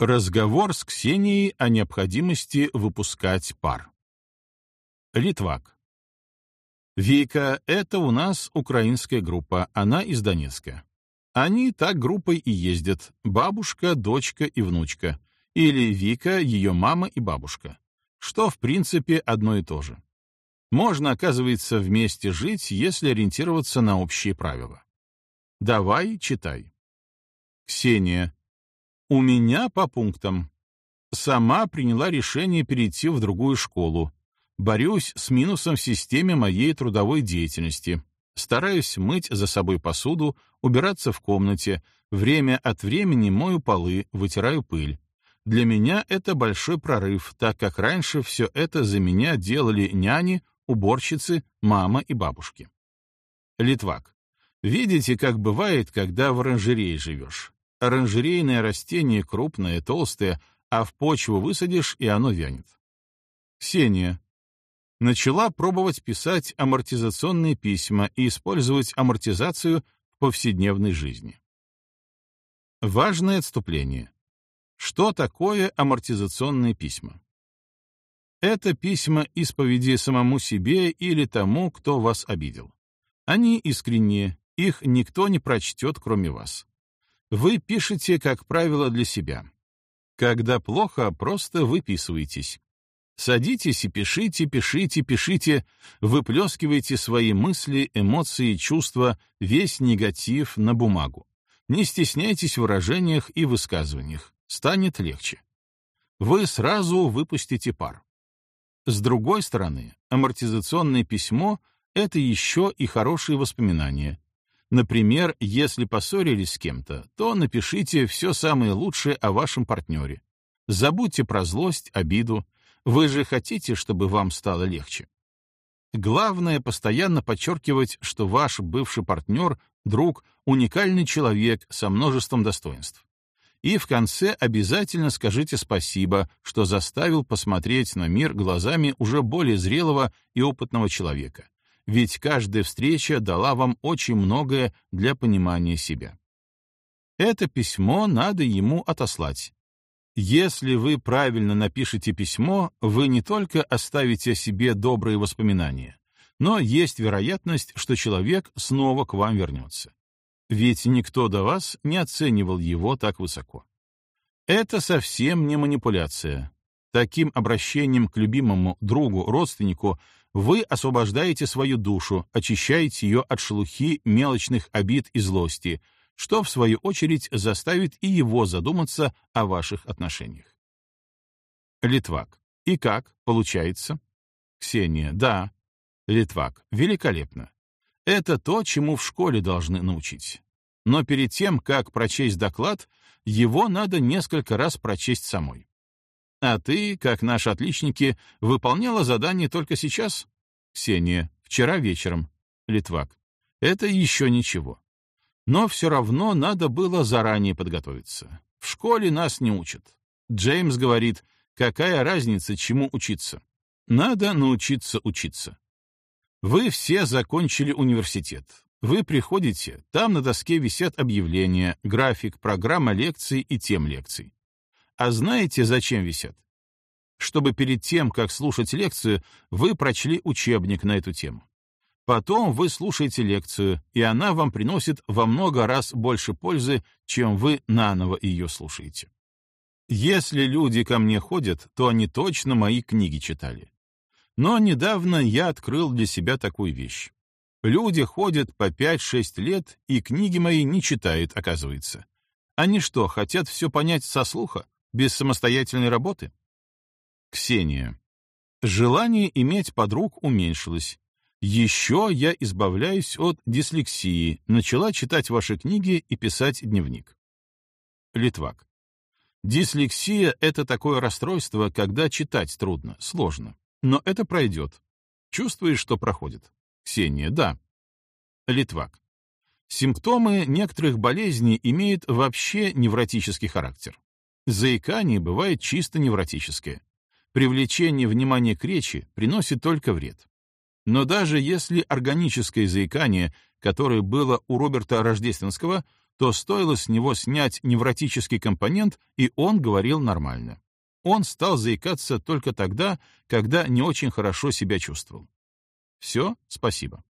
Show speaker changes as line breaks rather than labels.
Разговор с Ксенией о необходимости выпускать пар. Литвак. Вика — это у нас украинская группа, она из Донецка. Они так группой и ездят — бабушка, дочка и внучка. Или Вика, ее мама и бабушка. Что, в принципе, одно и то же. Можно, оказывается, вместе жить, если ориентироваться на общие правила. Давай, читай. Ксения. У меня по пунктам. Сама приняла решение перейти в другую школу. Борюсь с минусом в системе моей трудовой деятельности. Стараюсь мыть за собой посуду, убираться в комнате, время от времени мою полы, вытираю пыль. Для меня это большой прорыв, так как раньше все это за меня делали няни, уборщицы, мама и бабушки. Литвак. Видите, как бывает, когда в оранжерее живешь. Оранжерейное растение крупное, толстое, а в почву высадишь, и оно вянет. Ксения. Начала пробовать писать амортизационные письма и использовать амортизацию в повседневной жизни. Важное отступление. Что такое амортизационные письма? Это письма исповеди самому себе или тому, кто вас обидел. Они искренние, их никто не прочтет, кроме вас. Вы пишете, как правило, для себя. Когда плохо, просто выписывайтесь. Садитесь и пишите, пишите, пишите, выплескивайте свои мысли, эмоции, чувства, весь негатив на бумагу. Не стесняйтесь в выражениях и высказываниях. Станет легче. Вы сразу выпустите пар. С другой стороны, амортизационное письмо — это еще и хорошие воспоминания, Например, если поссорились с кем-то, то напишите все самое лучшее о вашем партнере. Забудьте про злость, обиду. Вы же хотите, чтобы вам стало легче. Главное — постоянно подчеркивать, что ваш бывший партнер, друг, уникальный человек со множеством достоинств. И в конце обязательно скажите спасибо, что заставил посмотреть на мир глазами уже более зрелого и опытного человека, ведь каждая встреча дала вам очень многое для понимания себя. Это письмо надо ему отослать. Если вы правильно напишете письмо, вы не только оставите о себе добрые воспоминания, но есть вероятность, что человек снова к вам вернется. Ведь никто до вас не оценивал его так высоко. Это совсем не манипуляция. Таким обращением к любимому другу, родственнику вы освобождаете свою душу, очищаете ее от шелухи мелочных обид и злости, что, в свою очередь, заставит и его задуматься о ваших отношениях. Литвак. И как, получается? Ксения. Да. Литвак. Великолепно. Это то, чему в школе должны научить. Но перед тем, как прочесть доклад, его надо несколько раз прочесть самой. А ты, как наши отличники, выполняла задание только сейчас? Ксения. Вчера вечером. Литвак. Это еще ничего. Но все равно надо было заранее подготовиться. В школе нас не учат. Джеймс говорит, какая разница, чему учиться. Надо научиться учиться. Вы все закончили университет. Вы приходите, там на доске висят объявления, график, программа лекций и тем лекций. А знаете, зачем висят? Чтобы перед тем, как слушать лекцию, вы прочли учебник на эту тему. Потом вы слушаете лекцию, и она вам приносит во много раз больше пользы, чем вы наново ее слушаете. Если люди ко мне ходят, то они точно мои книги читали. Но недавно я открыл для себя такую вещь. Люди ходят по 5-6 лет, и книги мои не читают, оказывается. Они что, хотят все понять со слуха? Без самостоятельной работы? Ксения. Желание иметь подруг уменьшилось. Еще я избавляюсь от дислексии, начала читать ваши книги и писать дневник. Литвак. Дислексия — это такое расстройство, когда читать трудно, сложно. Но это пройдет. Чувствуешь, что проходит? Ксения. Да. Литвак. Симптомы некоторых болезней имеют вообще невротический характер. Заикание бывает чисто невротическое. Привлечение внимания к речи приносит только вред. Но даже если органическое заикание, которое было у Роберта Рождественского, то стоило с него снять невротический компонент, и он говорил нормально. Он стал заикаться только тогда, когда не очень хорошо себя чувствовал. Все, спасибо.